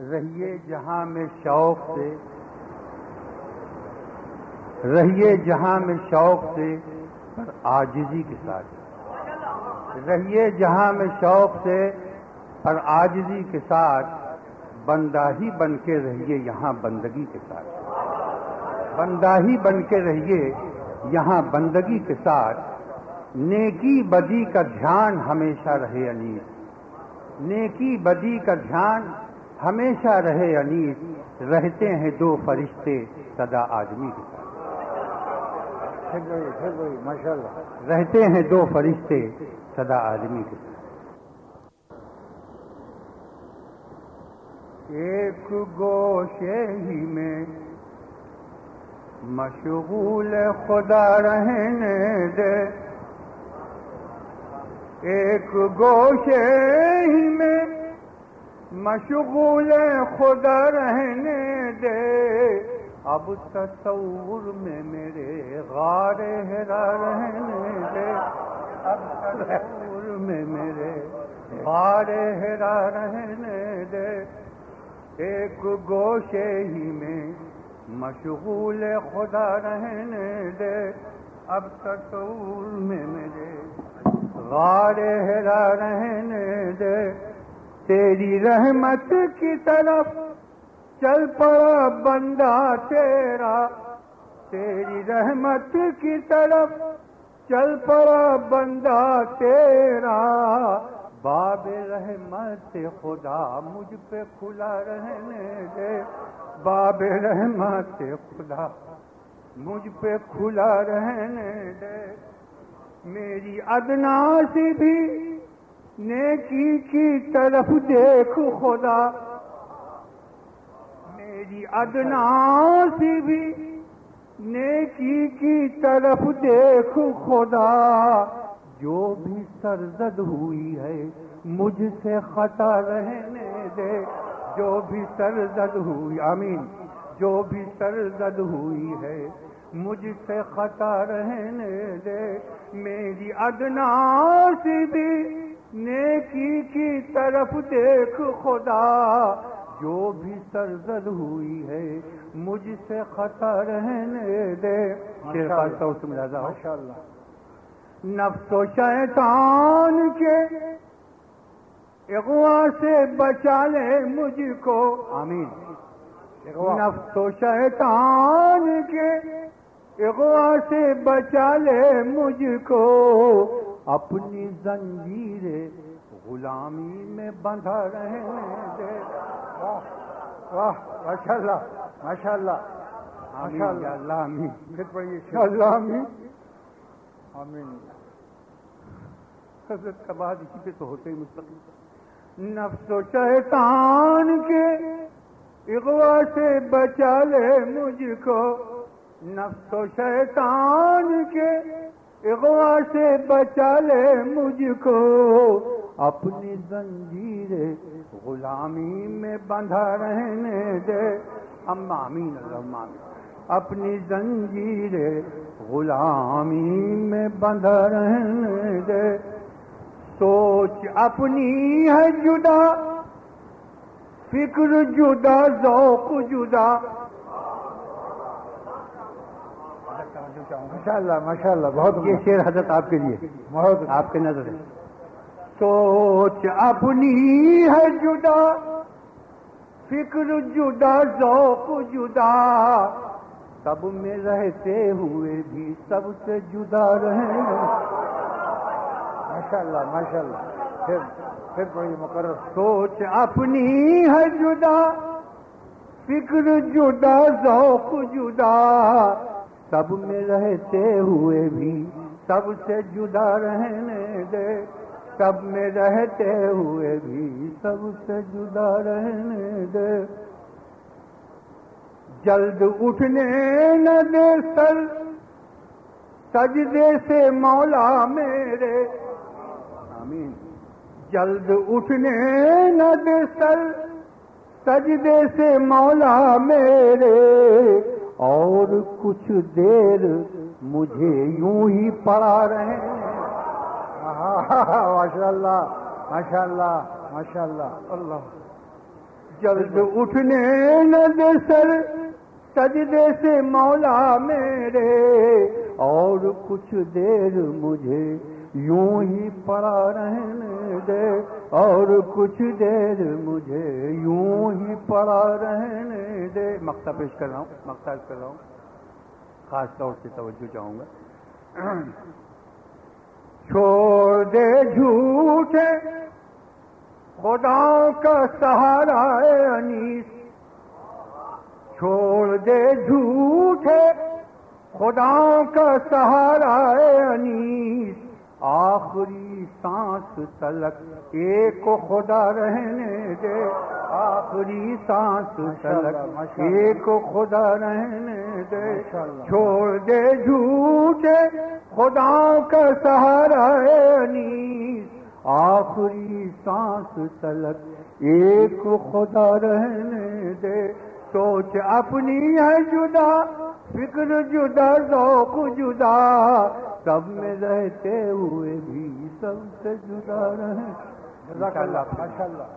رہیے جہاں میں شوق سے، رہیے جہاں میں شوق سے، پر آجزی کے ساتھ۔ رہیے جہاں میں شوق سے، پر آجزی کے ساتھ۔ بندہ ہی بن کے رہیے یہاں بندگی کے ساتھ۔ بندہ ہی بن کے رہیے یہاں بندگی کے ساتھ۔ نیکی بدی کا دھیان ہمیشہ رہے انیس۔ نیکی بدی کا دھیان ہمیشہ رہے انیس رہتے ہیں دو فرشتے سدا آدمی کے ساتھ۔ ماشاء اللہ رہتے ہیں دو فرشتے سدا آدمی کے ساتھ۔ ایک گوشے ہی میں مشغول خدا رہنے دے۔ ایک گوشے مشغول خدا رہنے دے۔ اب تصور میں میرے غار ہرا رہنے دے۔ اب تصور میں میرے غار ہرا رہنے دے۔ ایک گوشے ہی میں مشغول خدا رہنے دے۔ اب تصور میں میرے غار ہرا رہنے دے۔ تیری رحمت کی طرف چل پڑا بندہ تیرا۔ تیری رحمت کی طرف چل پڑا بندہ تیرا۔ باب رحمت خدا مجھ پہ کھلا رہنے دے۔ باب رحمت خدا مجھ پہ کھلا رہنے دے۔ میری ادنا سی بھی نیکی کی طرف دیکھ خدا۔ میری ادنا سی بھی نیکی کی طرف دیکھ خدا۔ جو بھی سرزد ہوئی ہے، مجھ سے خطا رہنے دے۔ جو بھی سرزد ہوئی، آمین۔ جو بھی سرزد ہوئی ہے، مجھ سے خطا رہنے دے۔ میری ادنا سی بھی نیکی کی طرف دیکھ خدا جو بھی سرزد ہوئی ہے مجھ سے خطا رہنے دے نفس و شیطان کے اغوا سے بچا لے مجھ کو۔ آمین۔ نفس و شیطان کے اغوا سے بچا لے مجھ کو۔ اپنی زنجیر غلامی میں بندھا رہنے دے واہ ماشاء اللہ ماشاء اللہ ماشاء اللہ آمین۔ پھر پڑھیے اللہ آمین۔ آمین۔ حضرت کا بعد اسی پہ تو ہوتے ہی مستقل۔ نفس و شیطان کے اغوا سے بچا لے مجھ کو۔ نفس و شیطان کے اغوا سے بچا لے مجھ کو، اپنی زنجیر غلامی میں بندھا رہنے دے۔ اما امین اللہ اپنی زنجیر غلامی میں بندھا رہنے دے۔ سوچ اپنی ہے جدا، فکر جدا، ذوق جدا۔ ماشاء اللہ ماشاء اللہ بہت یہ شیر حضرت آپ کے لیے۔ بہت۔ آپ کے نظر ہے سوچ اپنی ہے جدا فکر جدا ذوق جدا۔ سب میں رہتے ہوئے بھی سب سے جدا رہے ماشاء اللہ ماشاء اللہ پھر پھر پڑھیے مقرر۔ سوچ اپنی ہے جدا فکر جدا ذوق جدا۔ سب میں رہتے ہوئے بھی سب سے جدا رہنے دے۔ سب میں رہتے ہوئے بھی سب سے جدا رہنے دے۔ جلد اٹھنے نہ دے سر، سجدے سے مولا میرے۔ آمین۔ جلد اٹھنے نہ دے سر، سجدے سے مولا میرے۔ اور کچھ دیر مجھے یوں ہی پڑا رہے ماشاء اللہ ماشاء اللہ ماشاء اللہ۔ اللہ جلد اٹھنے نہ دے سر سجدے سے مولا میرے۔ اور کچھ دیر مجھے یوں ہی پڑا رہنے دے اور کچھ دیر مجھے یوں ہی پڑا رہنے دے۔ مقتا پیش کر رہا ہوں مقتا کر رہا ہوں۔ خاص طور سے توجہ چاہوں گا۔ چھوڑ دے جھوٹے، خدا کا سہارا انیس۔ چھوڑ دے جھوٹے، خدا کا سہارا ہے انیس۔ آخری سانس تلک، ایک خدا رہنے دے۔ آخری سانس تلک، ایک خدا رہنے دے۔ چھوڑ دے جھوٹے، خدا کا سہارا نیس آخری سانس تلک، ایک خدا رہنے دے۔ سوچ اپنی ہے جدا فکر جدا، ذوق جدا، سب میں رہتے ہوئے بھی سب سے جدا رہے۔ ماشاء اللہ